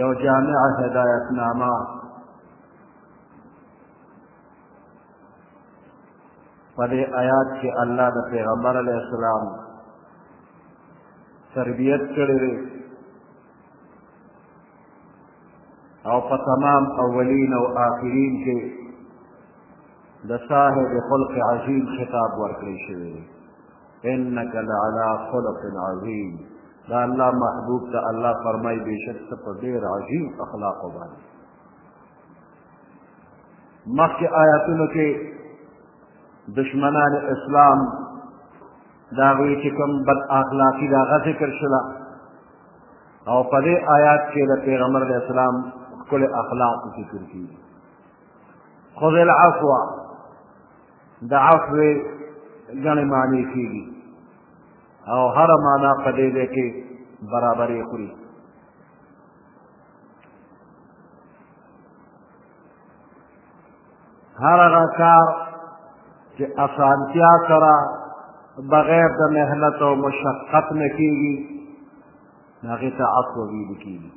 یو جامع هدایت نامه په دې آیات کې الله د پیغمبر علی السلام تربیت کړی دی او په تمام اولین او آخرین کې د صاحب خلق عظیم خطاب ورکړی شوی دی انک لعلی خلق عظیم دا الله محبوب ته الله فرمای بشک ته په ډیر عظیم اخلاق باندې مخکې آیاتونو کې دشمنان اسلام دا وی چې کوم بد اخلاقی دا غ ذکر شلا او په دې آیات کې د پیغمبر علی السلام کل اخلاق ذکر کی خذ العفو د عفو غنی معنی کیږي او هر معنا په دې ځای کې برابرې خوري هر هغه کار چې اسانتیا سره بغیر د محنت او مشقت نه کېږي هغې ته عفو ویل کېږي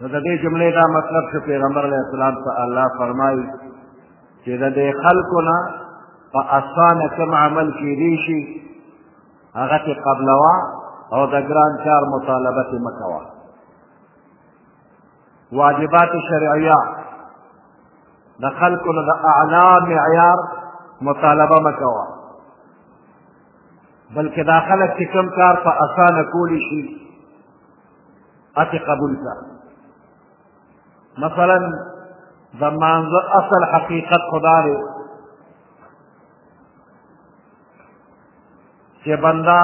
نو د دې جملې دا مطلب چې پیغمبر علیه السلام ته الله فرمایي چې د دې خلکو نه په اسانه کوم عمل کیدی شي هغه ته قبلوا او د ګران کار مطالبه ته مکوا واجبات شرعیه د خلکو نه د اعلا معیار مطالبه مکوا بلکې دا خلک چې کوم کار په اسانه کولی شي هسې قبول کړه مثلا د مانځه اصل حقیقت خو دا دی چې بنده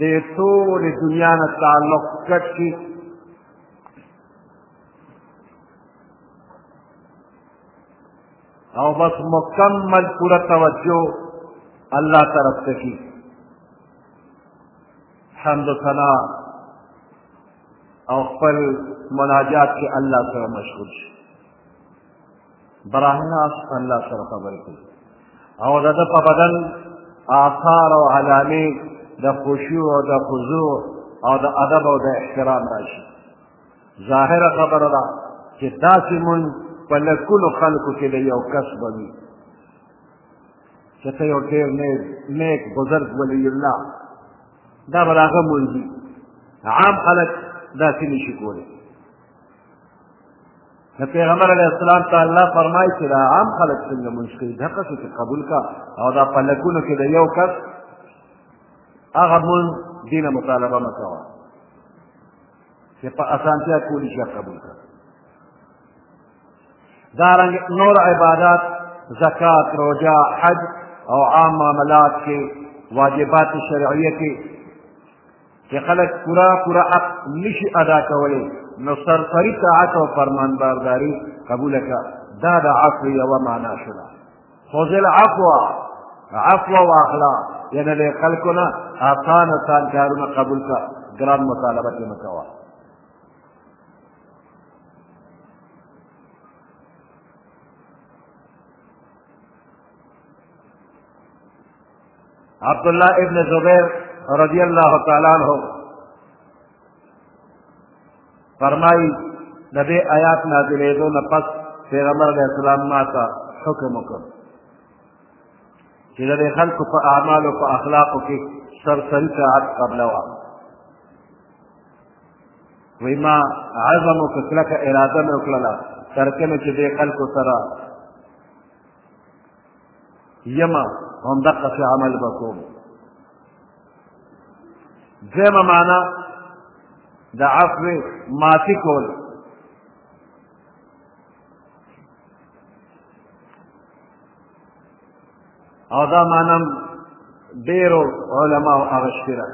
د ټولې دنیا نه تعلق کټ کړي او بس مکمل پورا توجه الله طرف ته کړي حمد و ثنا او خپل مناجات کې الله سره مشغول شي براه ناس الله سره خبرې کوي او د ده په بدن آثار او علامې د خشوع او د خضوع او د ادب او د احترام راشي ظاهره خبره ده چې داسې مونږ په لکونو خلکو کې د یو کس به وي چې ته یو ډېر نیک بزرګ ولی الله دا به هغه مونځي عام خلک داسې نه شي کولی د پیغمبر علیه السلام ته الله فرمایي چې دا عام خلک څنګه مونځ کوي دقه شو چې قبول کا او دا په لکونو کې د یو کس هغه مونځ دینه مطالبه مه کوه چې په اسانتیا کولی شي قبول کړه دارنګ نور عبادات زکات روجا حج او عام معاملات کې واجبات شرعیه کې چې خلک پورا پورا حق نشي ادا کولی نو سرسري طاعت او فرمانبرداري قبول کړه دا د عفو یوه معنا شوه خذ العفو عفو واخلا یعنی د خلکو نه آسان آسان کارونه قبول کړه ګران مطالبه کې مه کوه عبد الله ابن زبیر رضی الله تعالی عنہ فرمای د دې آیات نازلېدو نه پس پیغمبر علیه السلام ما ته حکم وکړ چې د دې خلکو په اعمالو په اخلاقو کې سرسري ساعت قبلوه وی ما عزم وکړ کلکه اراده مې وکړله تر کومه چې دې خلکو سره یم همدقسې عمل به کوم دویمه معنا د عفو معافي کول او دا معنی ډېرو علماو هغه شپېره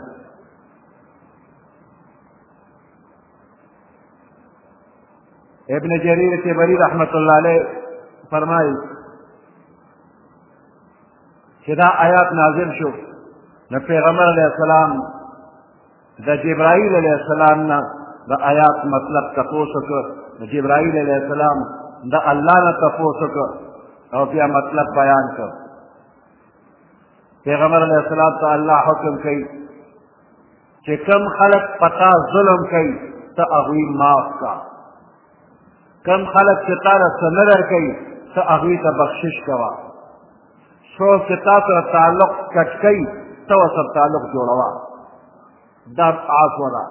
ابن جریر تبری رحمت الله علیه فرمایي چې دا آیات نازل شو نو پیغمبر علیه السلام د جبرائیل علیه السلام نه د آیات مطلب تپوس وکړ د جبرائیل علیه السلام د الله نه تپوس وکړ او بیا مطلب بیان کړ پیغمبر علیه السلام ته الله حکم کوي چې کم خلق پتا ظلم کوي ته هغوی معاف کا کم خلق چې تا له څه نه درکوي ته هغوی ته بخشش کوه څوک چې تا سره تعلق کټ کوي ته ورسره تعلق جوړوه دا عفو ده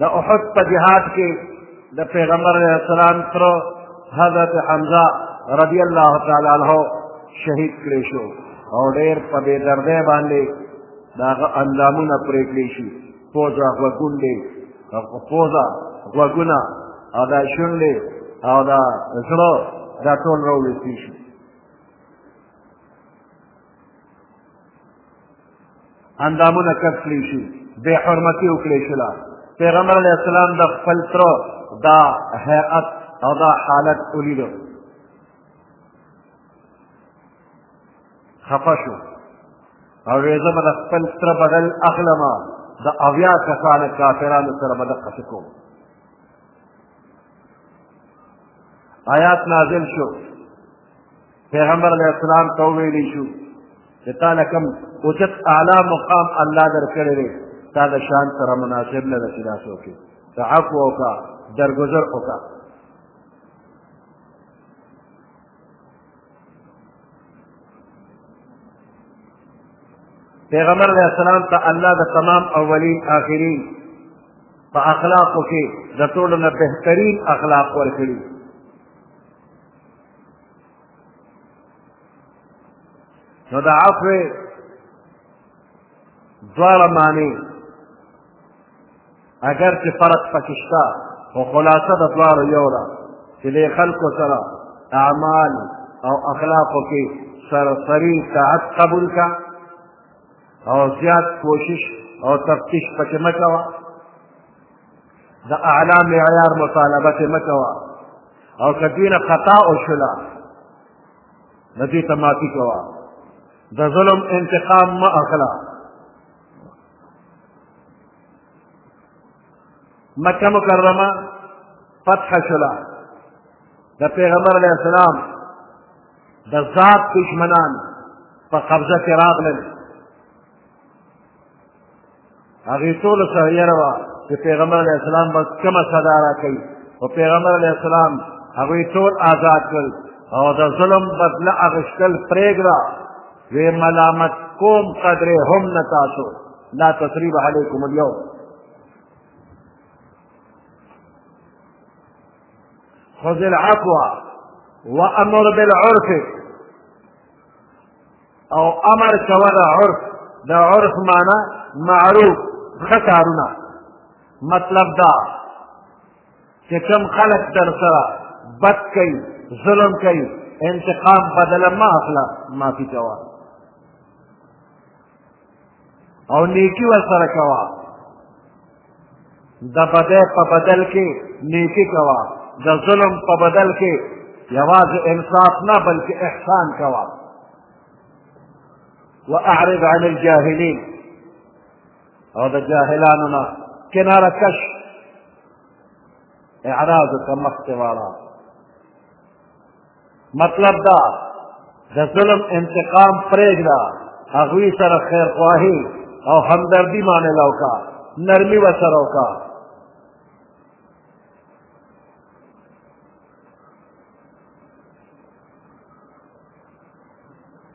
د احد په جهاد کې د پیغمبر علیه السلام تره حضرت حمزه رضی الله تعالی عنه شهید کړی شو او ډېر په بې دردۍ باندې د هغه اندامونه پرې کړی شي پوزه غوږونډې پوزه غوږونه او دا شونډې او دا زړه دا ټول راوویستې شي اندامونه کټ کړی شي بې حرمتي وکړی شوله پیغمبر علیه السلام د خپل تره دا هیئت او دا حالت ولیدو خفه شو او وی زه به د خپل تره بدل اخلم د اویا کسانو کافرانو سره به دقه څه کوم آیات نازل شو پیغمبر علیه السلام ته وویلی شو چې تا له کوم اوچت اعلی مقام الله درکړی دی تا د شان سره مناسب نه ده چې داسې وکړې ته عفو وکړه درګذر وکړه پیغمبر علیه السلام ته الله د تمام اولین آخرین په اخلاقو کې د ټولو نه بهترین اخلاق ورکړي نو د عفو دواړه معنی اگر چې فرق پکې شته خو خلاصه د دواړو یو ده چې د خلکو سره اعمال او اخلاقو کې سرسري ساعت قبول کا او زیات کوشش او تفتیش پکې مه کوه د اعلا معیار مطالبه ته مکوا او کدوینه خطا او شلا ندی ته معافي کوا د ظلم انتقام ما اخلا مکه مکرمه فتح شلا د پیغمبر علیه السلام د ذات دشمنان په قبضه کې راغلل هغې ټولو سره یره وه چې پیغمبر علیه السلام به کومه سزا راکوي خو پیغمبر علیه السلام هغوی ټول آزاد کړل او د ظلم بدله اخیستل پرېږده وی ملامت کوم قدرې هم نه تاسو لا تسریب علیکم اليوم خذ العفو وامر بالعرف او امر کوه د عرف د عرف معنا معروف ښه کارونه مطلب دا چې کوم خلک در سره بد کوي ظلم کوي انتقام بدله مه اخله معافي کوه او نیکی ور سره کوا د بدې په بدل کې نیکی کوا د ظلم په بدل کې یوازې انصاف نه بلکې احسان کوا واعرض عن الجاهلین او د جاهلانو نه کناره کش اعراض ته مخ ته واړه مطلب دا د ظلم انتقام پرېږده هغوی سره خیرخواهي او همدردي معامله وکړه نرمي ورسره وکړه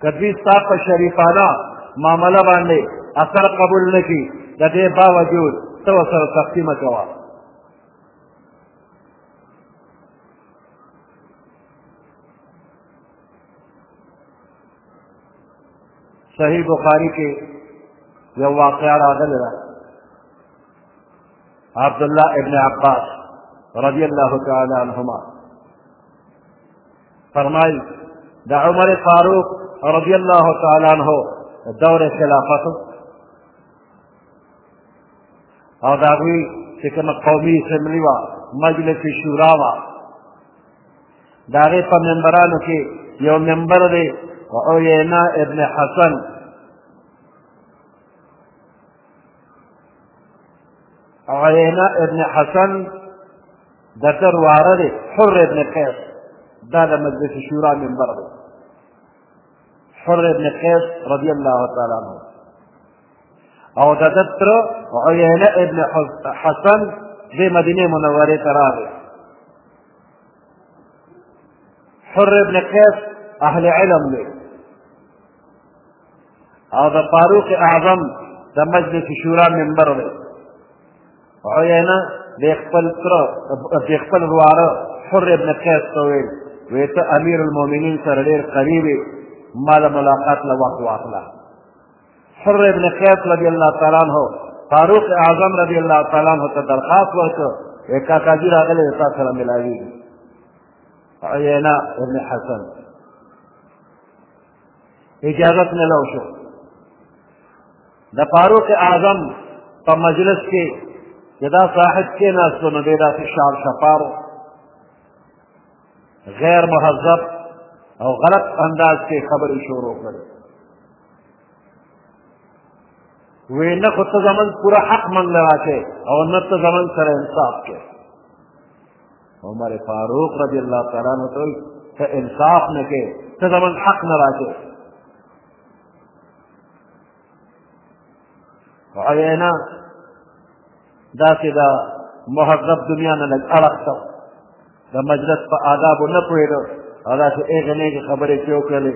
که دوی ستا په شریفانه معامله باندې اثر قبول نه کړي د دې باوجود ته ورسره سختي مه کوه صحیح بخاری کې یو واقعه راغلی ده عبد الله ابن عباس رضی الله تعالی عنهما فرمایي د عمر فاروق رضی الله تعالی عنه دور خلافت او د هغوی چې کومه قومي اسمبلي وه مجلس شورا وه د هغې په ممبرانو کې یو ممبر دی عینا ابن حسن عینا ابن حسن د ده واره دی حر ابن قیس دا د مجلس شورا ممبر دی حر ابن قیس رضی الله تعالی عنه او د ده تره عیینه ابن حسن دې مدینې منورې ته راغی حر ابن قیس اهل علم دی او د فاروق اعظم د مجلس شورا ممبر دی عیینه د خپل تره د خپل وراره حر ابن قیس ته ویل وی ته امیر المؤمنین سره ډېر قریب ما له ملاقات له وخت واخله حر ابن قیس رضی الله تعالی عنہ فاروق اعظم رضی الله تعالی عنہ ته درخواست ورکړ وی کاکا جی راغلی تا سره ملاویږي عینا ابن حسن اجازت نه لو شو د فاروق اعظم په مجلس کې چې دا صاحب کې ناستو نو دی داسې شار شفارو غیر مهذب او غلط انداز کې خبرې شروع کړې وی نه خو ته زمونږ پوره حق من له راکې او نه ته زمونږ سره انصاف کې عمر فاروق رضی الله تعالی عنه ته وایي ته انصاف نه کې ته زمونږ حق نه راکې عینا داسې دا مهذب دنیا نه لږ اړخ ته د مجلس په آدابو نه پوهېده او داسې هغې نېږې خبرې چې وکړلې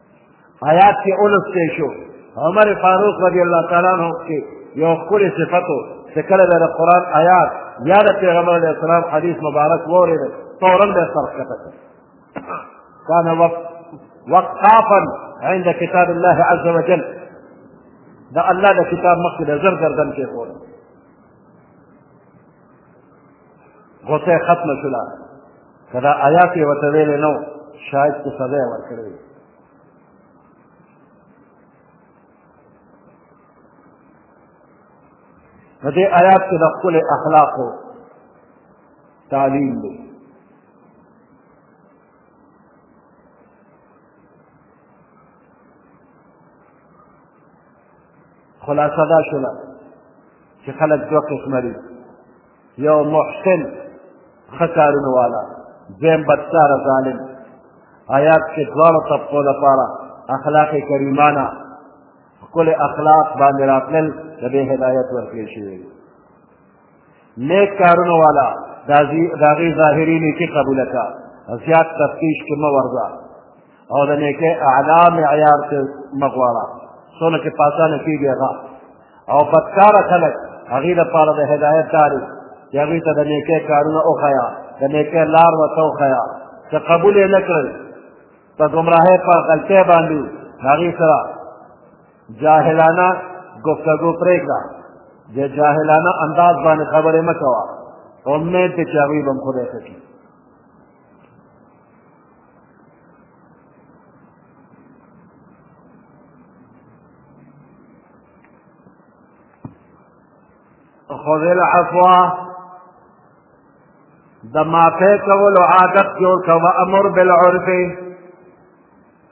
آیات کې ولوستی شو عمر فاروق رضی الله تعالی عنه کې یو ښکلی صفت و چې کله به د قرآن آیات یا د پیغمبر علیه السلام حدیث مبارک واورېده فورا به یې سر ښکته کړ كان وقافا عند كتاب الله عز وجل ده الله ده كتاب مخکې ده زر ګردن کې غوسه ختمه شوله که دا آیات یې ورته ویلی نه و شاید چې سزا یې ورکړې وي نو دې آیات کې د ښکلې اخلاقو تعلیم دی خلاصه دا شوله چې خلک دوه قسمه دي یو محسن ښه کارونه والا دویم بدکاره ظالم آیات کې دواړو طبقو لپاره اخلاق کریمانه ښکلې اخلاق باندې راتلل د دې هدایت ورکړل شوی دی نیک کارونو والا د هغې ظاهري نیکي قبوله کړه زیات تفتیش کې مه ورځه او د نیکۍ اعلا معیار کې مه غواړه څونه چې په اسانه کېږي هغه او بدکاره خلک هغې لپاره د هدایت لارې چې هغوی ته د نیکۍ کارونه وښیه د نیکۍ لار ورته وښیه که قبول یې نه کړل په ګمراهۍ په غلطۍ باندې هغې سره جاهلانه گفتگو پرېږده د جاهلانه انداز باندې خبرې مه کوه امید دی چې هغوی به هم خدای ښه کړي خذ العفو د معافی کولو عادت جوړ کوه امر بالعرف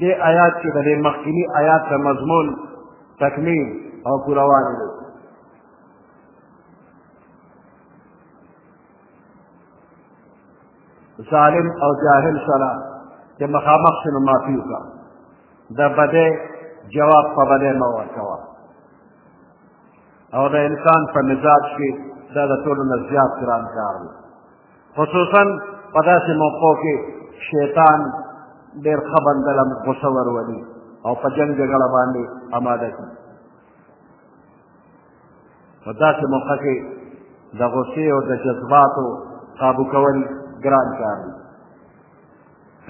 دې آیات کې د دې مخکینی آیات د مضمون تکمیل او پوروان دی ظالم او جاهل سره چې مخامخ شنو معافي وکړه د بدې جواب په بدې مه ورکوه او د انسان په مزاج کې دا د ټولو نه زیات ګران کار دی خصوصا په داسې موقعو کې شیطان ډېر ښه بنده له غوسه ورولي او په جنګ جګړه باندې اماده کړي په داسې موقع کې د غوسې او د جذباتو قابو کول ګران کار دی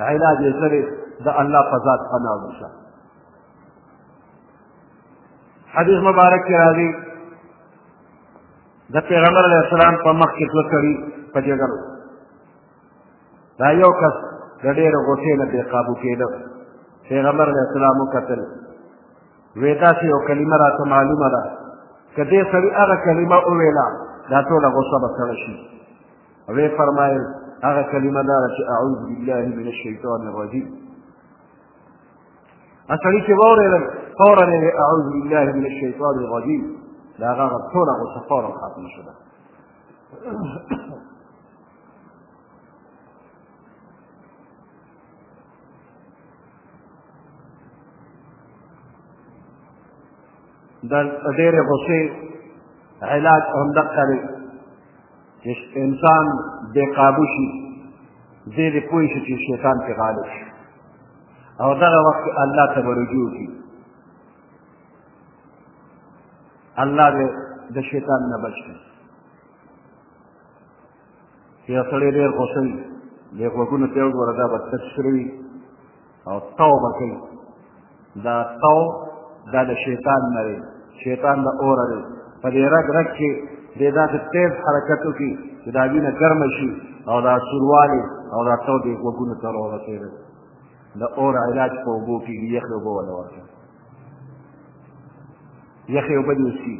علاج یې سره د الله په ذات پنا وشه حدیث مبارک کې راځي د پیغمبر علیه السلام په مخ کې دوه سړي په جګړو دا یو کس د ډېرې غوسې نه بې قابو کېده پیغمبر علیه السلام وکتل وې داسې یو کلمه راته معلومه ده که دې سړي هغه کلمه وویله دا ټوله غوسه به سړه شي ویې فرمایل هغه کلمه دا ده چې اعوذ بالله من الشیطان الرجیم اسړي چې واورېدل فورا یې اعوذ بالله من الشیطان الرجیم د هغه غږ ټوله غوسه فورا ختمه شوه د ډېرې غوسې علاج همدقه دی چې انسان بې قابو شي دې دې پوه شي چې شیطان پرې غالب شي او دغه وخت کې الله ته به رجوع کړي الله به د شیطان نه بچ کړي چې یو سړی ډېر غوسه وي د غوږونو ته یې وګوره دا به تک سره وي او توبه کوي دا تو دا د شیطان نه دی شیطان د اوره دی په دې رګ رګ کې دې داسې تیز حرکت وکړي چې دا وینه ګرمه شي او دا سوروالی او دا تو دې غوږونو ته راورسېږي د اور علاج په اوبو کېږي یخې اوبه وله ورکړي یخې اوبه دې وڅښي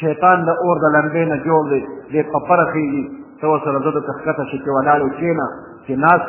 شیطان د اور د لمبې نه جوړ دی دې په پره خېږي ته ورسره زه د تخکته شي چې ولاړې کښېنه چې ناست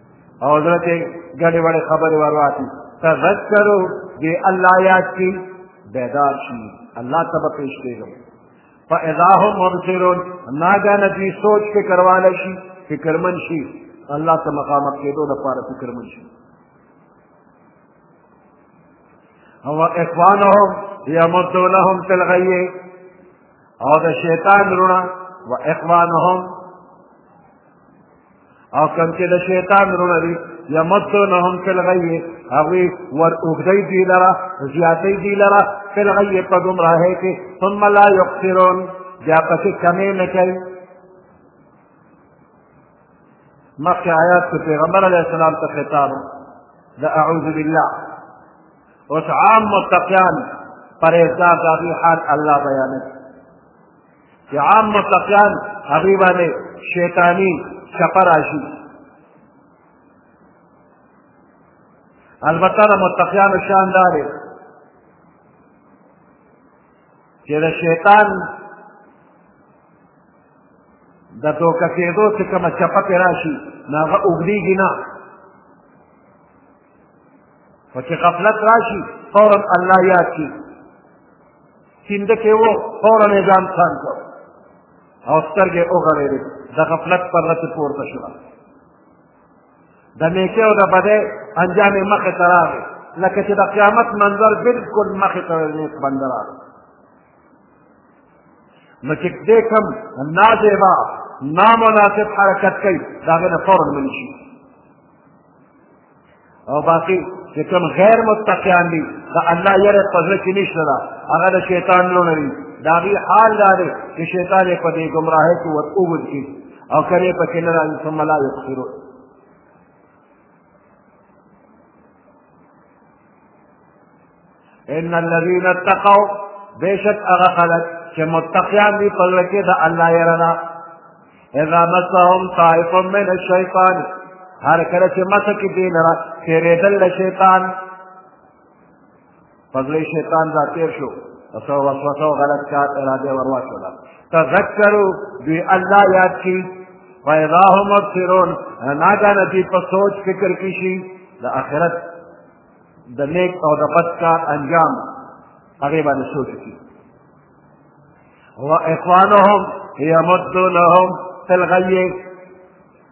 او زړه کې ګډې وړې خبرې ور واچي تذکرو دې الله یاد کړي بیدار شي الله ته به پېښ کېږم فاذا هم مبصرون ناګانه دوی سوچ فکر والی شي فکرمن شي الله ته مخامخ کېدو لپاره فکرمن شي او اخوانهم یمدونهم فی الغی او د شیطان رونه و اخوانهم او کم چې د شیطان رونه دي یمدونهم فی الغی هغوی ور اوږدوي دوی لره زیاتوي دوی لره فی الغی په ګمراهۍ کې ثم لا یقصرون بیا پسې کمې نه کوي مخکې آیات کې پیغمبر علیه السلام ته خطاب د اعوذ بالله اوس عام متقیان پرهیزګار د هغوی حال الله بیانوي چې عام متقیان هغوی باندې شیطاني چپه راشي البته د متقیانو شان دا دی چې د شیطان د دوکه کېدو چې کومه چپه پرې راشي نو هغه اوږدېږي نه خو چې غفلت راشي فورا الله یاد کړي سینده کې و فورا یې ځان څان کړ او سترګې یې وغړېدې د غفلت پرله پسې پورته شوه د نیکۍ او د بدۍ انجام یې مخې ته راغی لکه چې د قیامت منظر بلکل مخې ته د نیک بنده راغی نو چې دې کوم نازیبا نامناسب حرکت کوي د هغې نه فورا منشي او باقي چې کوم غیر متقیان دي د الله یره په زړه کې نشته ده هغه د شیطان لونه وي د هغې حال دا دی چې شیطان یې په دې ګمراهۍ کې ور اوږد کړي او که یې پکې نه راځي ثم لا یبصرون ان الذين اتقوا بشك هغه خلک چې متقیان دي په زړه کې د الله یره ده اذا مسهم طائف من الشیطان هر کله چې مسه کې دي لره تېرېدل له شیطان په زړه شیطان را تېر شو او څه وسوسه او غلط کار اراده ورواچوله تذکرو دوی الله یاد کی فیضا هم مبصرون ناګانه دوی په سوچ فکر کې شي د آخرت د نیک او د بد کار انجام هغې باندې سوچ وکړي واخوانهم یمدونهم فی الغی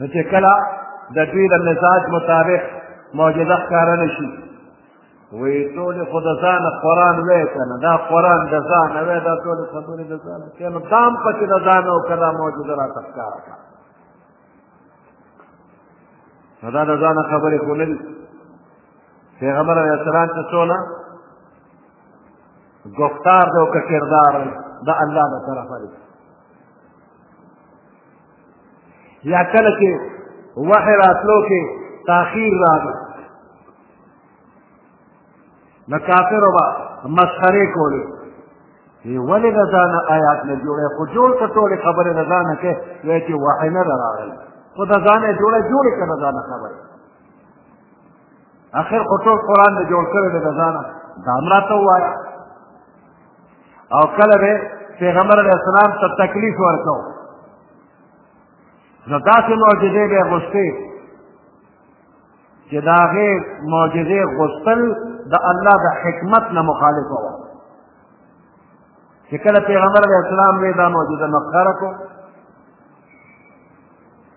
نو چې کله د دوی د مزاج مطابق معجزه ښکاره نه شي وی ټول خو د ځان قرآن وی کنه دا قرآن د ځان وی دا ټول خبرې د ځان کنه دام پکې د ځان او کړه موجوده را تخکار کړه نو دا د ځان خبرې خو نه دي پیغمبر علیه السلام چې څونه گفتار دی او که کردار دی د الله له طرفه دی یا کله چې وحی راتلو کې تاخیر راغی نو کافرو به مسخرې کولې وی ولې د ځانه آیات نه جوړې خو جوړ که ټولې خبرې د ځانه کې وایي چې وحی نه ده راغلی خو د ځانه یې جوړې جوړې که د ځانه خبرې اخر خو ټول قرآن د جوړ کړی دی د ځانه دا هم راته ووایه او کله به پیغمبر علیه السلام ته تکلیف ورکو نو داسې معجزې به یې غوښتې چې د هغې معجزې غوښتل د الله د حکمت نه مخالفه وه چې کله پیغمبر علیه السلام به دا معجزه مسخره کړو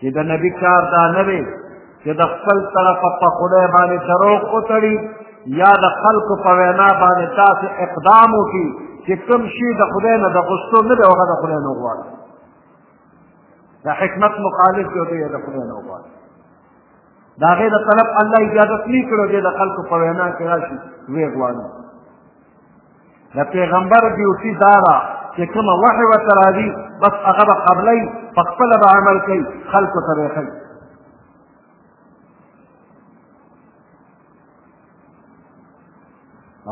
چې د نبي کار دا نه دی چې د خپل طرفه په خدای باندې دروغ وتړي یا د خلکو په وینا باندې داسې اقدام وکړي چې کوم شي د خدای نه د غوښتو نه دی هغه د خدای نه وغواړي د حکمت مخالف دی دی د خدای نه وغواړي د هغې د طلب الله اجازت نه کړو دی د خلکو په وینا کې راشي ویې غواړي د پیغمبر ډیوټي دا ده چې کومه وحي ورته راځي بس هغه به قبلوي په خپله به عمل کوي خلکو ته به یې ښيي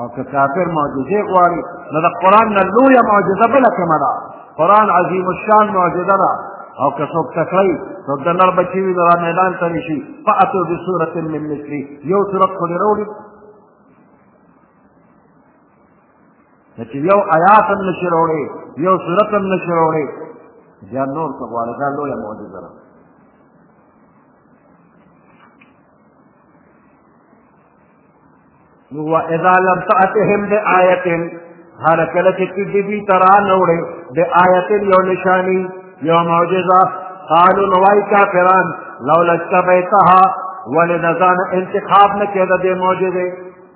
او که کافر معجزې غواړي نو د قرآن نه لویه معجزه بله کومه ده قرآن عظیم الشان معجزه ده او که څوک تکړی څوک د نر بچي وي را میدان ته نشي فاتو بسورة من مثلي یو سورت خو دې راوړي نو چې یو آیات هم نشي راوړی یو سورت هم نشي راوړی بیا نور څه غواړي دا لویه معجزه ده نو واذا لم تاتهم بآیه هر کله چې تی بی ترا نوړې د آیت یو نشانی یو معجزه قالو نوای کافران لولا استبیتها ولنزان انتخاب نه کېده د معجزه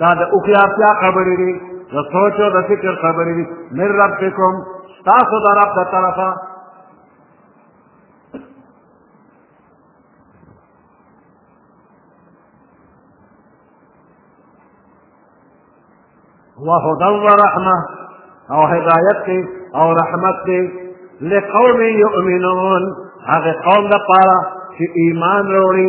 دا د اوخیارتیا خبرې دي د سوچ او د فکر خبرې دي من ربکم ستاسو د رب د طرفه وهدى ورحمة او هدايت دی او رحمت دی لقوم يؤمنون هغه قوم د پاره چې ایمان وروړي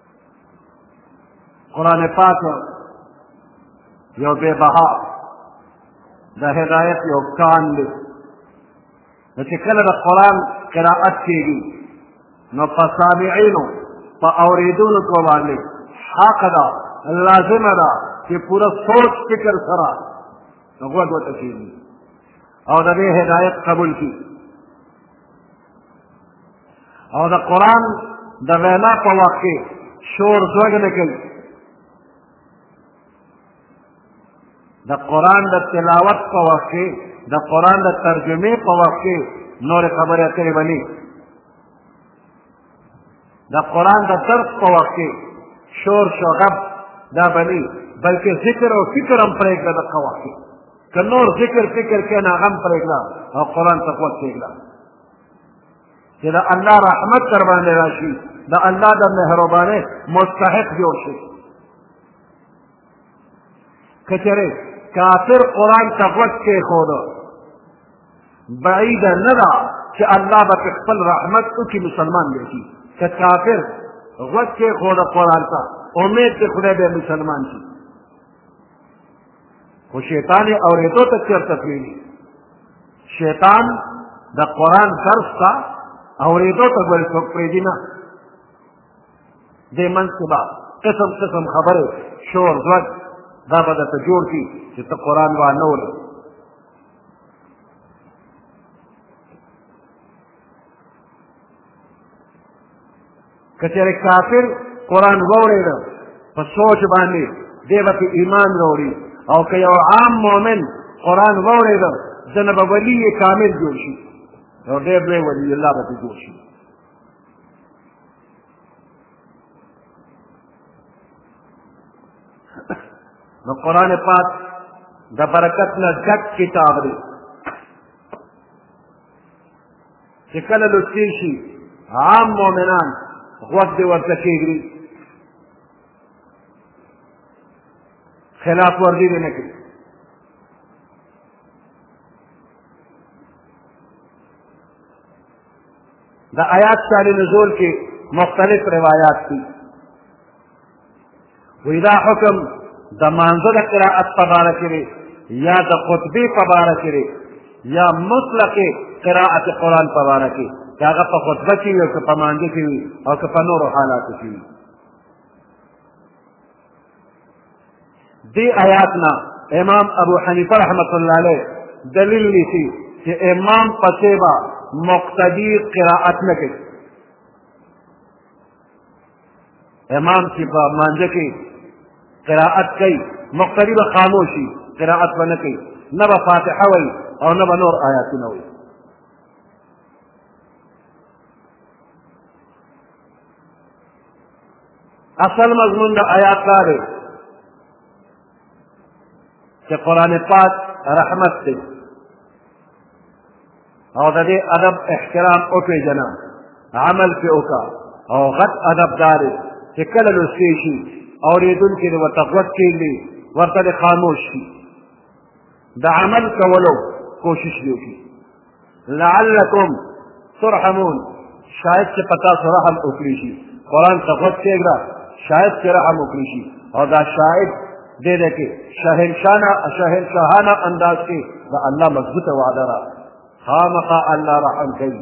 قرآن پاک یو بے بها د هدایت یو کان دی نو چې کله د قرآن قرائت کېږي نو په سامعینو په اورېدونکو باندې حق ده لازمه ده چې پوره سوچ فکر سره غوږ ورته کېږي او د دې هدایت قبول کړي او د قرآن د وینا په وخت کې شور زوږ نه کوي د قرآن د تلاوت په وخت کې د قرآن د ترجمې په وخت کې نورې خبرې اترې به دا قرآن دا درس په وخت کې شور شغب دا بني بلکې ذکر او فکر هم پرېږده د قوا کې که نور ذکر فکر کې نه غم پرېږده او قرآن ته قوت پرېږده چې د الله رحمت در باندې راشي د الله د مهربانۍ مستحق جوړ شي که چېرې کافر قرآن ته غوږ کېښوده بعیده نه ده چې الله به پرې خپل رحمت وکړي مسلمان به شي که کافر غوږ کېښوده قرآن ته امید دی خدای به مسلمان شي خو شیطان یې اورېدو ته چېرته پرېږدي شیطان د قرآن درس ته اورېدو ته ګورې څوک پرېږدي نه دې منځ کې به قسم قسم خبرې شور ځوږ دا به درته جوړ کړي چې ته قرآن وانه ولې که چېرې کافر قرآن واورېده په سوچ باندې دی به ایمان راوړي او که یو عام مؤمن قرآن واورېده ده نه به ولي کامل جوړ شي یو ډېر لوی ولي الله به جوړ شي نو قرآن پاک د برکت نه ډک کتاب دی چې کله لوستې شي عام مؤمنان غوږ دې ورته کېږي خلاف ورزي دې نه کوي د آیات شان نزول کې مختلف روایات دي وی دا حکم د مانزه د قرائت په باره کې دی یا د خطبې په باره کې دی یا مطلق قرائت قرآن په باره کې که هغه په خطبه کې وي او که په مانځه کې وي او که په نورو حالاتو کې وي دی آیاتنا امام ابو حنیفه رحمت الله علیه دلیل لیسی چې امام پسې به مقتدی قرائت نه کوي امام چې په مانځه کې قرائت کوي مقتدی به خاموشي قرائت به نه کوي نه به فاتحه وایي او نه به نور آیاتونه وایي اصل مضمون د آیات دا دی چې قرآن پاک رحمت دی او د دې ادب احترام وپېژنه عمل پې وکړه او غټ ادب دا دی چې کله لوستی شي اورېدونکي دې ورته غوږ کېږدي ورته دې خاموش شي د عمل کولو کوشش یې وکړي لعلکم ترحمون شاید چې پتا سره رحم وکړي شي قران ته غوږ کېږه شاید چې رحم وکړي شي او دا شاید دې دې کې شهنشانه شهنشاهانه انداز کې دا الله مضبوط وعده را خامخا الله رحم کوي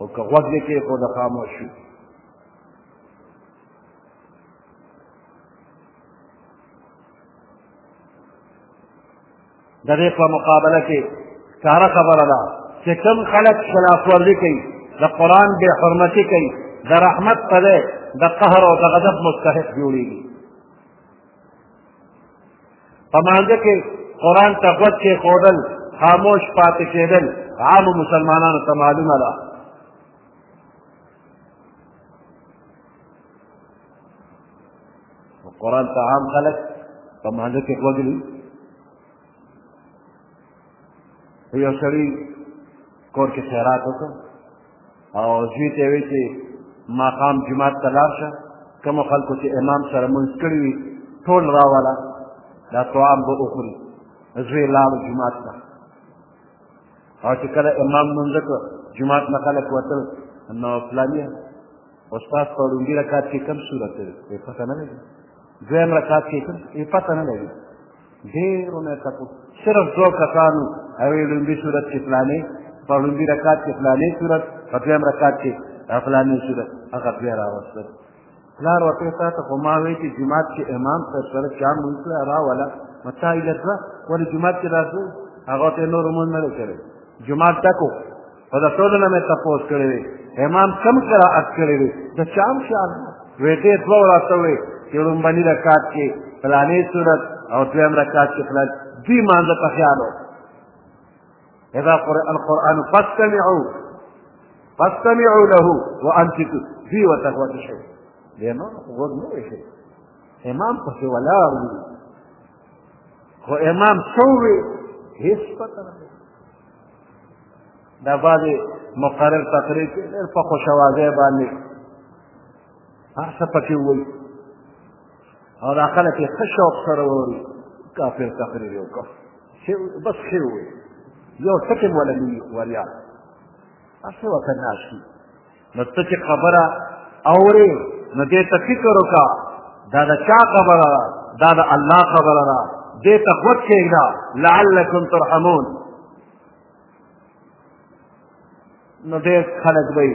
او که غوږ دې کې خو د خاموش شي د دې په مقابله کې ښکاره خبره ده چې کوم خلک خلاف ورزي کوي د قرآن بې حرمتي کوي د رحمت په دی د قهر او د غضب مستحق جوړېږي په مانځه کې قرآن ته غوږ کېښودل خاموش پاتې کېدل عامو مسلمانانو ته معلومه ده قرآن ته عام خلک په مانځه کې خوږلي یو سړي کور کې خیرات وکړ او زوی ته یې ویل چې ماښام جومات ته لاړ شه کومو خلکو چې امام سره مونځ کړي وي ټول راوله دا طعام به وخوري زوی لاړ جومات ته او چې کله امام مونځ کړ جومات نه خلک وتل نو فلانیه استاد په لومړي رکعت کې کوم صورت دی یې پته نه لګي دویم رکعت کې کوم یې پته نه لګي ډېرو نه تاسو صرف دوه کسانو هغوی لومړي صورت کې فلانې په لومړي رکعت کې فلانې صورت په دویم رکعت کې فلانې صورت هغه بیا راوستل پلار ورته تا ته خو ما وایي چې جومات کې امام سر سره چا مونځ کړه راوله نو تا یې لږه ولې جومات کې راځو هغه ته نور مونږ نه کړی جومات ډکو په د ټولو نه مې تپوس کړی وي امام کم قرائت کړی وي د چا هم خیال نه وی دې دوه ورته وي چې لومبني رکعت کې فلانې صورت او دویم رکعت کې فلان دوی مانځه په خیال و اذا قرئ القرآن فاستمعوا فاستمعوا له وانصتوا دوی ورته غوږ شئ د امام غوږ نه وشئ امام پسې ولاړ وي خو امام څه وي هېڅ پته نه دا بعضې مقرر تقریر کې ډېر په خوشوازۍ باندې هر څه پکې ووایي او دا خلک یې ښه شوق سره ووري کافر تقریر یې وکړ بس ښې ووایي یو ټکی مو له لوي وریا هر څه ورته ناست وي نو ته چې خبره اورې نو دې ته فکر وکړه دا د چا خبره ده دا د الله خبره ده دې ته غوږ کېږده لعلکم ترحمون نو ډېر خلک به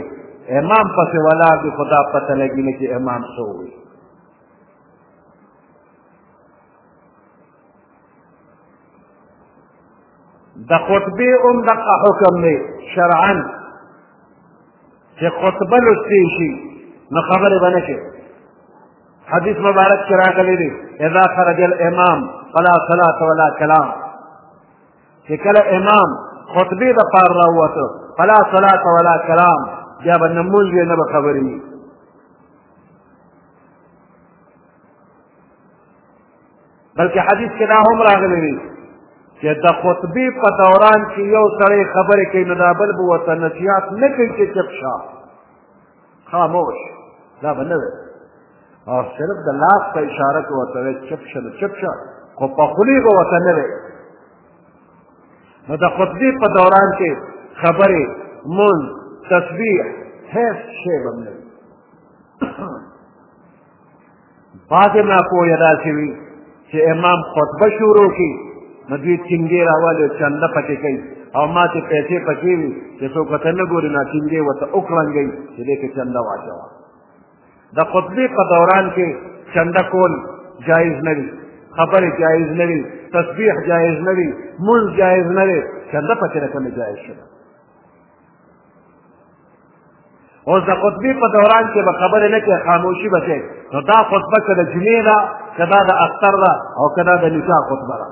امام پسې ولاړ دي خو دا پته لګي نه چې امام څه ووي د خطبې هم دغه حکم دی شرعا چې خطبه لوستې شي نو خبرې به نه شي حدیث مبارک کې راغلی دی اذا خرج الامام فلا صلاة ولا کلام چې کله امام خطبې د پار راووته فلا صلات ولا کلام بیا به نه مونځ وي نه به خبرې وي بلکې حدیث کې دا هم راغلی دی چې د خطبې په دوران کې یو سړی خبرې کوي نو دا بل به ورته نصیحت نه کوي چې چپ شه خاموش دا به نه او صرف د لاس په اشاره کې ورته وایي چپ شه نو چپ شه خو په خولې به ورته نه وایي نو د خطبې په دوران کې خبرې مونځ تسبیح هیڅ شی به نه وي بعضې ناپوهه داسې وي چې امام خطبه شروع کړي نو دوی ټینګې راولي او چنده پکې کوي او ماتې پیسې پکې وي چې څوک ورته نه ګوري نو ټینګې ورته وکړنګوي چې دې کې چنده واچوه د خطبې په دوران کې چنده کول جایز نه وي خبرې جایز نه وي تسبیح جایز نه وي مونځ جایز نه وي چنده پکې رقم جایز شوه اوس د خطبې په دوران کې به خبرې نه کوي خاموشي به کوي نو دا خطبه که د جمعې ده که دا د اختر ده او که دا د نکاح خطبه ده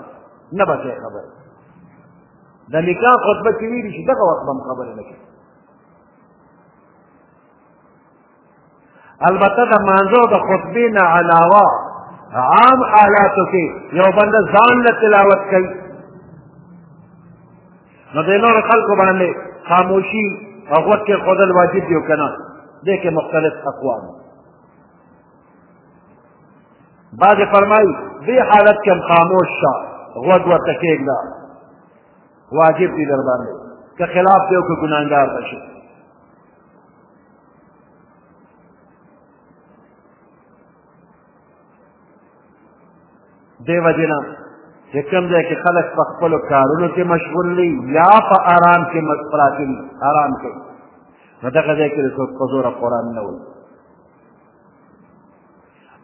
نه به کوي خبرې د نکاح خطبه کې ویلي چې دغه وخت به هم خبرې نه کوي البته د مانځو د خطبې نه علاوه عام آلاتو کې یو بنده ځان له تلاوت کوي نو د نورو خلکو باندې خاموشي او غوږ کې ښودل واجب دي او که نه دې کې مختلف اقوام بعض فرمایي دې حالت کې هم خاموش شه غوږ ورته کېږده واجب دي در باندې که خلاف دی او که ګناهګار به شي دی وجنا چې کوم ځای کې خلک په خپل کارونو کې مشغول دي یا په آرام کې مصراتین آرام کې نو دغه ځای کې څوک په زور قرآن نه وایي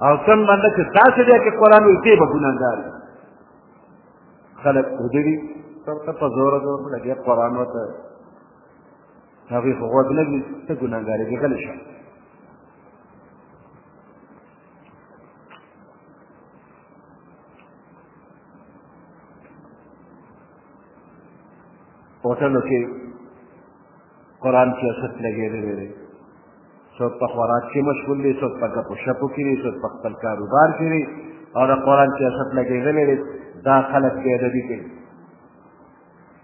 او کوم بنده چې تاسو ځای کې قرآن وایي دی به ګناهګار خلک ودري ته په زور زور لګي قرآن وته هغوی خو غوږ نه ږدي ته ګناهګارې دې غلی شه هوټلو کې قرآن کې اصط لګېدلی دی څوک په خوراک کې مشغول دی څوک په ګپو شپو کې دی څوک په خپل کاروبار کې دی او د قرآن کې اصط لګېدلی دی دا خلک بېادبي کوي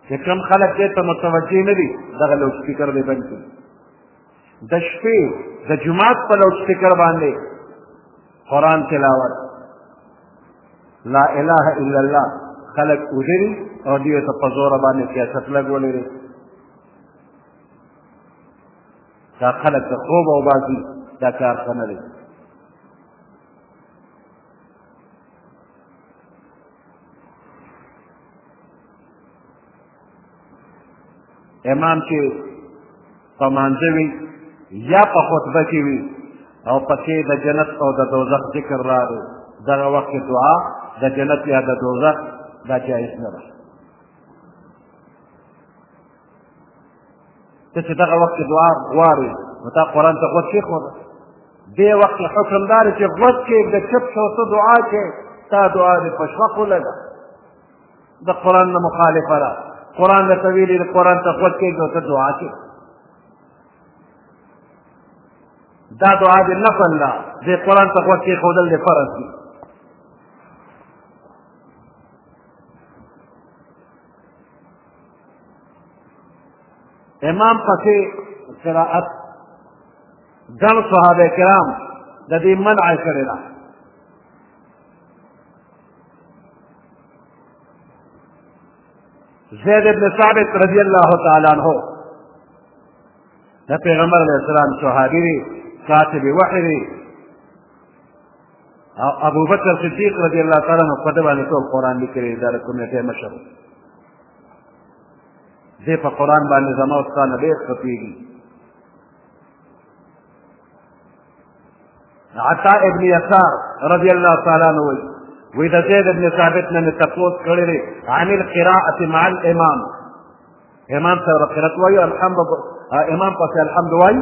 چې کوم خلک دې ته متوجه نه دي دغه لوډ سپیکر دې بند کړي د شپې د جماعت په لوډ سپیکر باندې قرآن تلاوت لا اله الا الله خلق وګړي او دوی ته په زوره باندې سیاست لګولې دی دا خلق د خوب او بازي دا کار ښه نه دی امام چې په مانځه وي یا په خطبه کې وي او پکې د جنت او د دوزخ ذکر راغی دغه وخت کې دعا د جنت یا د دوزخ دا جایز نه ده ته چې دغه وخت دعا غواړې نو تا قرآن ته غوږ کېښوده دې وخت حکم دا دی چې غوږ کېږده چپ شو ته دعا کې تا دعا دې په شوق ولګه د قرآن نه مخالفه ده قرآن درته ویلي د قرآن ته غوږ کېږده ته دعا کې دا دعا دې نفل ده دې قرآن ته غوږ کېښودل دې فرض دي امام پسې قرائت ګڼ صحابه کرام د دې منع کړې ده زید ابن ثابت رضی الله تعالی عنہ د پیغمبر علیه السلام صحابي دی کاتب وحی دی او ابو بکر صدیق رضی الله تعالی عنہ په دې باندې ټول قرآن لیکلی دا د کمیټې مشر و دې په قرآن باندې زما او ستا نه ډېر ښه پوهېږي عطا ابن یسار رضی الله تعالی عنہ وایي وی د زید ابن ثابت نه مې تپوس کړی دی عن القراءة مع الامام امام سره قرات وایو الحمد امام پسې الحمد وایي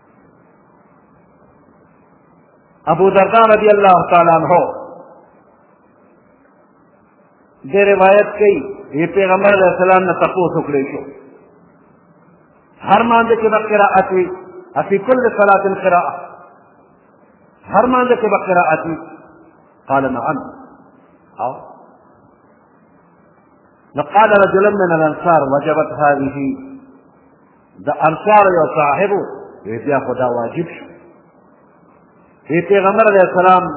ابو دردا رضی الله تعالی عنہ د روایت کوي وی پیغمبر علیه السلام نه تپوس وکړی شو هر مانځه کې به قرائت وي فی کل صلاة قراءة هر مانځه کې به قرائت وي قال نعم او نو قال رجل من الانصار وجبت هذه د انصار یو صاحب وی بیا خو دا واجب شو وی پیغمبر علیه السلام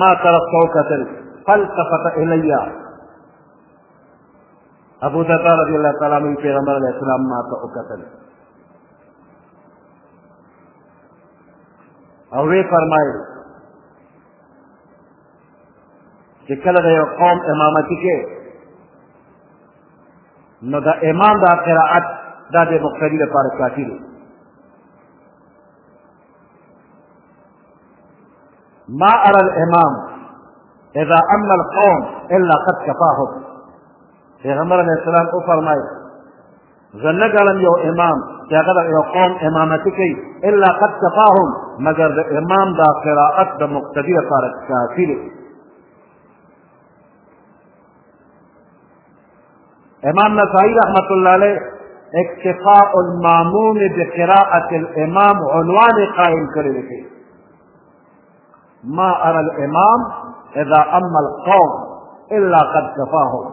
ما طرف ته وکتل فالتفت الی ابو دردا رضی الله تعالی عنہ پیغمبر علیه السلام ما ته وکتل او وی فرمایل چې کله د یو قوم امامتي کې نو د امام دا قرائت دا د مقتدي لپاره کافي دی ما ارى الامام اذا امن القوم الا قد كفاهم پیغمبر علیہ السلام او فرمایي زه نه ګڼم یو امام چې هغه د یو قوم امامتي کوي الا قد کفاهم مګر د امام دا قراءت د مقتدي لپاره کافي دی امام نسائی رحمت اللہ علیہ اکتفاء المامون بقراءة الامام عنوان قائم کرے لکھے ما ارى الامام اذا اما القوم الا قد كفاهم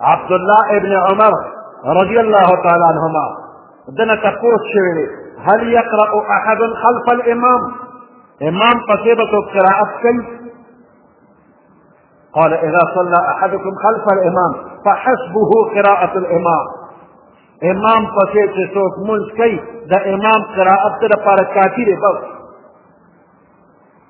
عبد الله ابن عمر رضی الله تعالی عنهما دنه تپوس شوی دی هل یقرأ احد خلف الامام امام پسې به څوک قرائت کوي قال اذا صلى احدكم خلف الامام فحسبه قراءة الامام امام پسې چې څوک مونږ کوي د امام قرائت لپاره کافي دی بس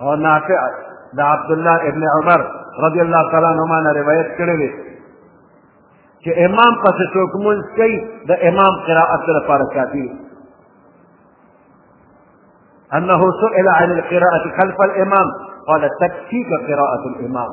او نافع د عبد الله ابن عمر رضی الله تعالی عنهما نه روایت کړی دی چې امام پسې څوک مونځ کوي د امام قراءت لپاره کافي دی أنه سئل عن القراءة خلف الإمام قال تكفيك قراءة الإمام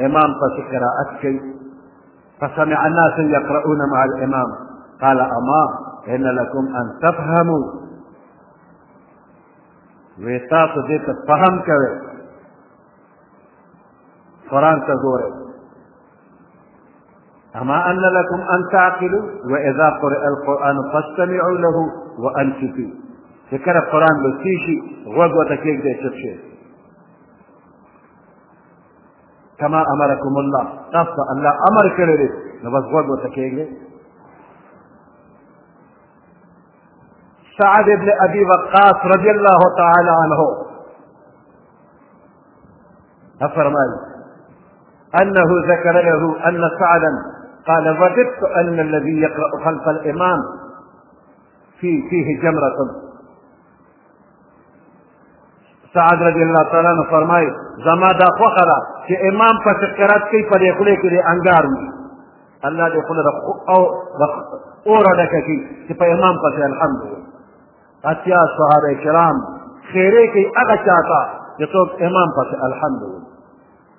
إمام اتكي فسمع الناس يقرؤون مع الإمام قال أما إن لكم أن تفهموا ويتاسو ديت فهم كوي فرانسا زوري أما أن لكم أن تعقلوا وإذا قرئ القرآن فاستمعوا له وأنصتوا فكر القرآن بسيشي غوغوة كيف دي شخشي كما أمركم الله قصة الله أمر كريري نبس غوغوة كيف دي سعد بن أبي وقاص رضي الله تعالى عنه أفرمال أنه ذكر له أن سعدا قال وجدت أن الذي يقرأ خلف الإمام في فيه جمرة سعد رضی الله تعالی عنہ فرمایي زما دا خوښه ده چې امام په قرات کې په دې خله کې انګار وي الله دې خله او اور ډکه کې چې په امام پسې الحمد اتیا صحابه کرام خیره کې هغه چاته چې څوک امام پسې الحمد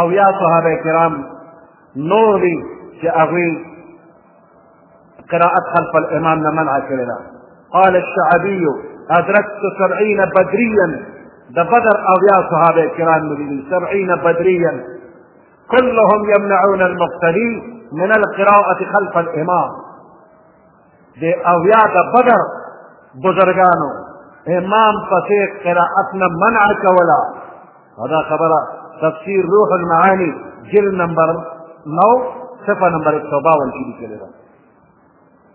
او یا صحابه کرام نور دي چې هغه قراءة خلف الإمام لمنع كلنا قال الشعبي أدركت سبعين بدريا ده بدر أو يا صحابة الكرام مدينين سبعين بدريا كلهم يمنعون المقتلي من القراءة خلف الإمام د اویا د بدر بزرګانو امام پسې قرائت نه منع کوله او دا خبره تفسیر روح المعانی جل نمبر نو صفحه نمبر ایک سو باون کې لیکلې ده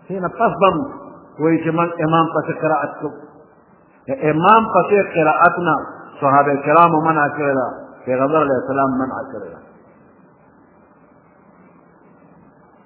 دې نه پس به وایي چې من امام پسې قرائت کوم د امام پسې قرائت نه صحابه کرامو منع کړې ده پیغمبر علیه السلام منع کړې ده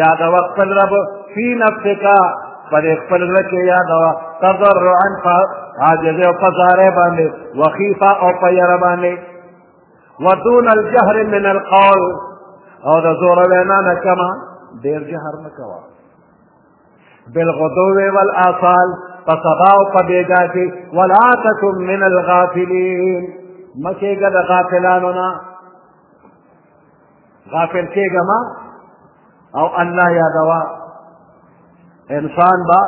یادوه خپل رب فی نفسک په دې خپل زړه کې یادوه تضرعا په عاجزۍ او په زارۍ باندې وخیفه او په یره باندې ودون الجهر من القول او د زور وینا نه کما ډېر جهر مه کوه بالغدو والآصال په سبا او په بېګا کې ولا تکن من الغافلین مه کېږه د غافلانو نه غافل کېږه ما او الله یادوه انسان به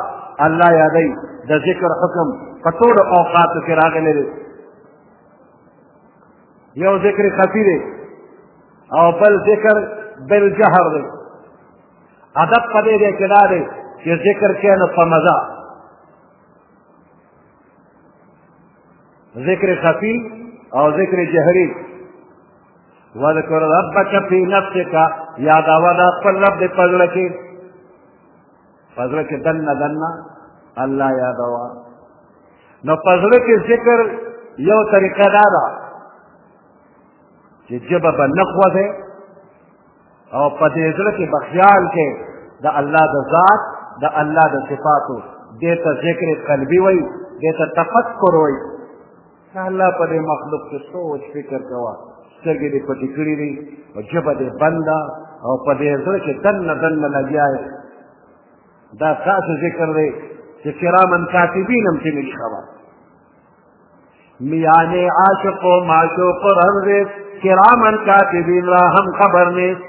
الله یادوي د ذکر حکم په ټولو اوقاتو کې راغلی دی یو ذکر خفي دی او بل ذکر بالجهر دی ادب په دې دی کې دا دی چې ذکر کې نو په مزه ذکر خفي او ذکر جهري واذکر ربک فی نفسک یاد ودا خپل رب دې پزړه کې پزړه کې دنه دنه الله یاد وا نو پزړه کې ذکر یو طریقه دا ده چې جبه به نه خوځي او په دې زړه کې به خیال کې د الله د ذات د الله د صفاتو دې ته ذکر قلبي وایي دې ته تفکر وایي ته الله په دې مخلوق کې سوچ فکر کوه سترګې دې پټې کړې دي او ژبه دې بنده او په دې زړه کې دننه دننه لګیا یې دا ستاسو ذکر دی چې کرامن کاتبین هم ترې نشي خبر میان عاشق و معشوق رر دې کرامن کاتبین را هم خبر نیست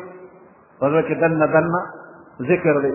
په زړه کې دننه دننه ذکر دی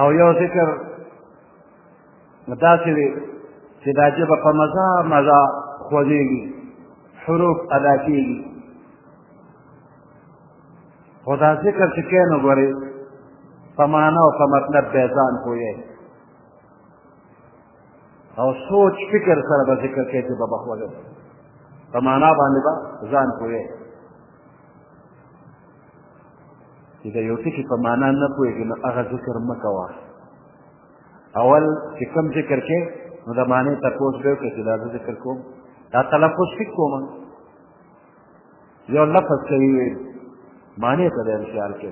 او یو ذکر داسې دی چې دا ژبه په مزه مزه خوځېږي حروف ادا کېږي خو دا ذکر چې کین وګورې په معنا او په مطلب بیا ځان پوهېږي او سوچ فکر سره به ذکر کوي چې به بخوږه په معنا باندې به ځان پوهېږي چې د یو ټکي په معنا نه پوهېږي نو هغه ذکر مه کوه اول چې کوم ذکر کې نو د معنی تپوس به وکړي چې دا زه ذکر کوم دا تلفظ ټیک کوم یو لفظ کوي وي معنی ته دی خیال کې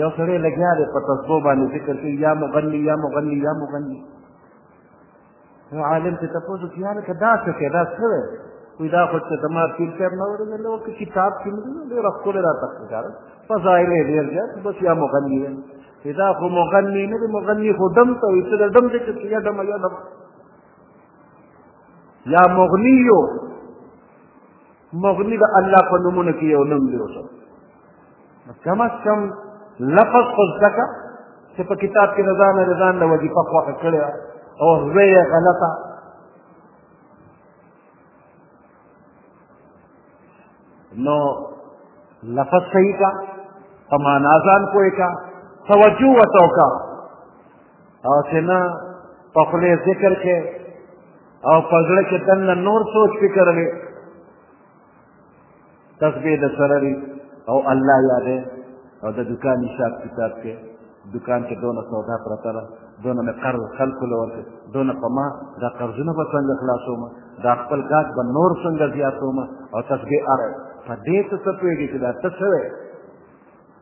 یو سړی لګیا دی په تسبو باندې ذکر کوي یا مغني یا مغني یا مغني نو عالم ته تاسو کې یاره کدا څه کې دا څه وي وی دا خو ته زما پیر صاحب نه وړي نو کې کتاب کې نه ډېر خپل را تخکار فضایل یې ډېر زیات بس یا مغنی وي دا خو مغنی نه دی مغنی خو دم ته وي ته دم دې چې یا دم یا دم یا مغنی یو مغنی د الله په نومونو کې یو نوم دی اوسه کم از کم لفظ خو زده که چې په کتاب کې د ځانه د ځان نه وظیفه خوښه کړې وه او زوی یې غلطه نو لفظ صحیح کا په معنا ځان پوه کا توجه ورته وکړه او چې نه په خولې ذکر کې او په زړه کې دننه نور سوچ فکر دی تسبیح د سره دی او الله یادې او د دکان حساب کتاب کې دکان کې دونه سودا پرته ده دونه مې قرض خلکو له ورکړ دونه په ما دا قرضونه به څنګه خلاصوم دا خپل ګاټ به نور څنګه زیاتوم او تسبیح اره په دې ته څه پوهېږي چې دا ته څه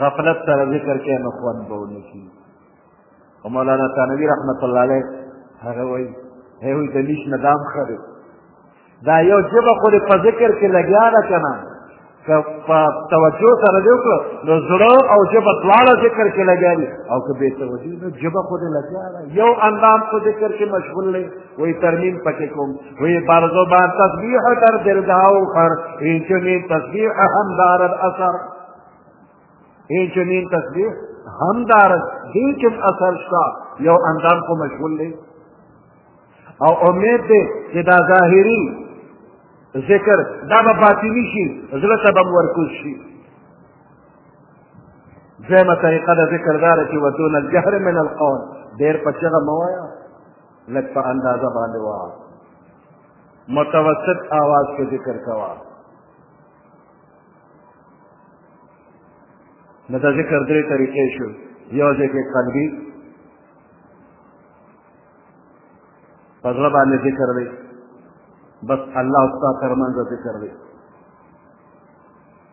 غفلت سره ذکر کې نو خوند به ونه شي او مولانا ثانوي رحمت الله علیه هغه وایي هغه وایي د لیش نه دام ښه دی دا یو ژبه خو دې په ذکر کې لګیا ده که نه که په توجه سره دې وکړو نو زړه او ژبه دواړه ذکر کې لګیا دي او که بې توجه نو ژبه خو دې لګیا ده یو اندام خو ذکر کې مشغول دی وایي ترمیم پکې کوم وی برزو با تسبیح در دلگاو خر این چنین تسبیح هم دارد اثر این چنین تسبیح هم دارد دین چن اثر شتا یو اندام کو مشغول لی او امید دی چې دا ظاهری ذکر دا به باطنی شي زړه ته به ورکوز شي دویمه طریقه د ذکر داره چې ودون الجهر من القول ډېر په چغه مه وایه لږ په اندازه باندې وا متوسط آواز کې ذکر کوا نو دا ذکر درې طریقې شو یو ذکر قلبي په زړه باندې ذکر دی بس الله استاد ترمنځ ذکر دی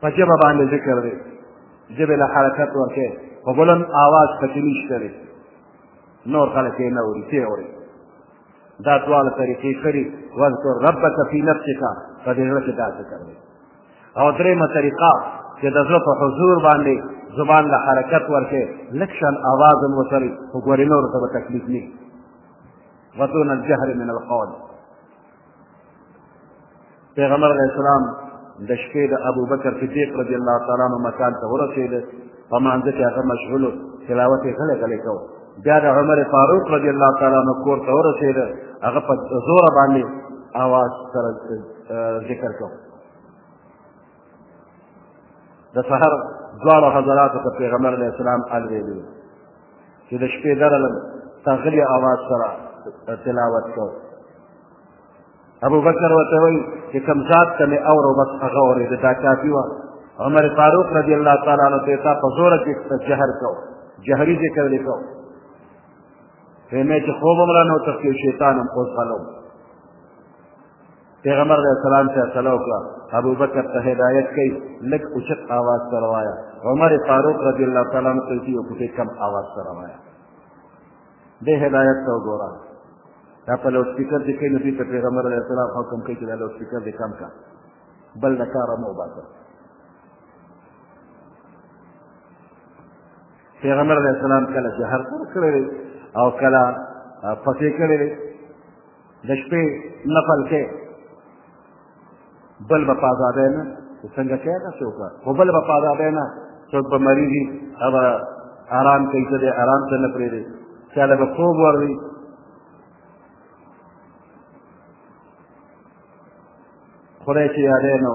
په ژبه باندې ذکر دی ژبې له حرکت ورکړي په بلند آواز پکې نشته دی نور خلک یې نه اوري څه اوري دا دواړه طریقې کړي واذکر ربک فی نفسک په دې زړه کې دا ذکر دی او درېیمه طریقه چې د زړه په حضور باندې زبان له حرکت ورکړي لږ شان آواز هم وسري خو ګورې نورو ته به تکلیف نه وي وتون الجهر من القول پیغمبر علیه السلام د شپې د ابوبکر صدیق رضی الله تعالی عنه مکان ته ورسېد په مانځه کې هغه مشغول تلاوت یې غلی غلی کوه بیا د عمر فاروق رضی الله تعالی عنه کور ته ورسېد هغه په زوره باندې اواز سره ذکر کوه د سحر دواړو حضراتو ته پیغمبر علیه السلام ال ویلي چې د شپې درلم تغلي اواز سره تلاوت کو ابو بکر ورته وایي چې کوم ذات ته مې اورو بس هغه اورېده دا کافي وه عمر فاروق رضی الله تعالی عنه ته تا په زوره کې جهر کو جهري ذکر دې کو مې چې خوب هم رانه وتښتي شیطان هم قوزغلو پیغمبر علیه السلام ته صلی وکړه ابو بکر ته هدایت کوي لږ اوچت آواز سره وایه عمر فاروق رضی الله تعالی عنه ته یو کوټې کم آواز سره وایه دې هدایت ته وګوره دا په لوډ سپیکر دې کوي نو دې ته پیغمبر علیه السلام حکم کوي چې دا لوډ سپیکر دې کم کا بل د کاره مه وباسه پیغمبر علیه السلام کله جهر سره کړی او کله پسې کړی د شپې نفل کې بل به په ازادۍ نه چې څنګه کوې داسې وکړه خو بل به په ازادۍ نه څوک به مریض وي هغه آرام کوي ته دی آرام ته نه پرېږدي چا له به خوب وروي خدای چې یادی نو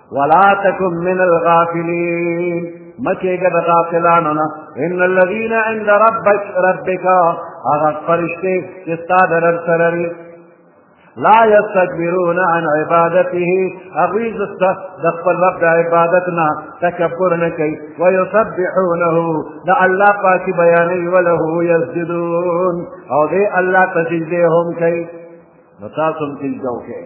ولا تكن من الغافلين مکیګه د غافلانو نه ان الذين عند ربك ربك هغه فرشتي چې ستا د رب سره لري لا يستكبرون عن عبادته هغوی زسته د خپل رب د عبادت نه تکبر نه کوي ويسبحونه د الله پاک بیانوي وله يسجدون او دې الله ته سجدې هم کوي نو تاسو هم سجده وکړئ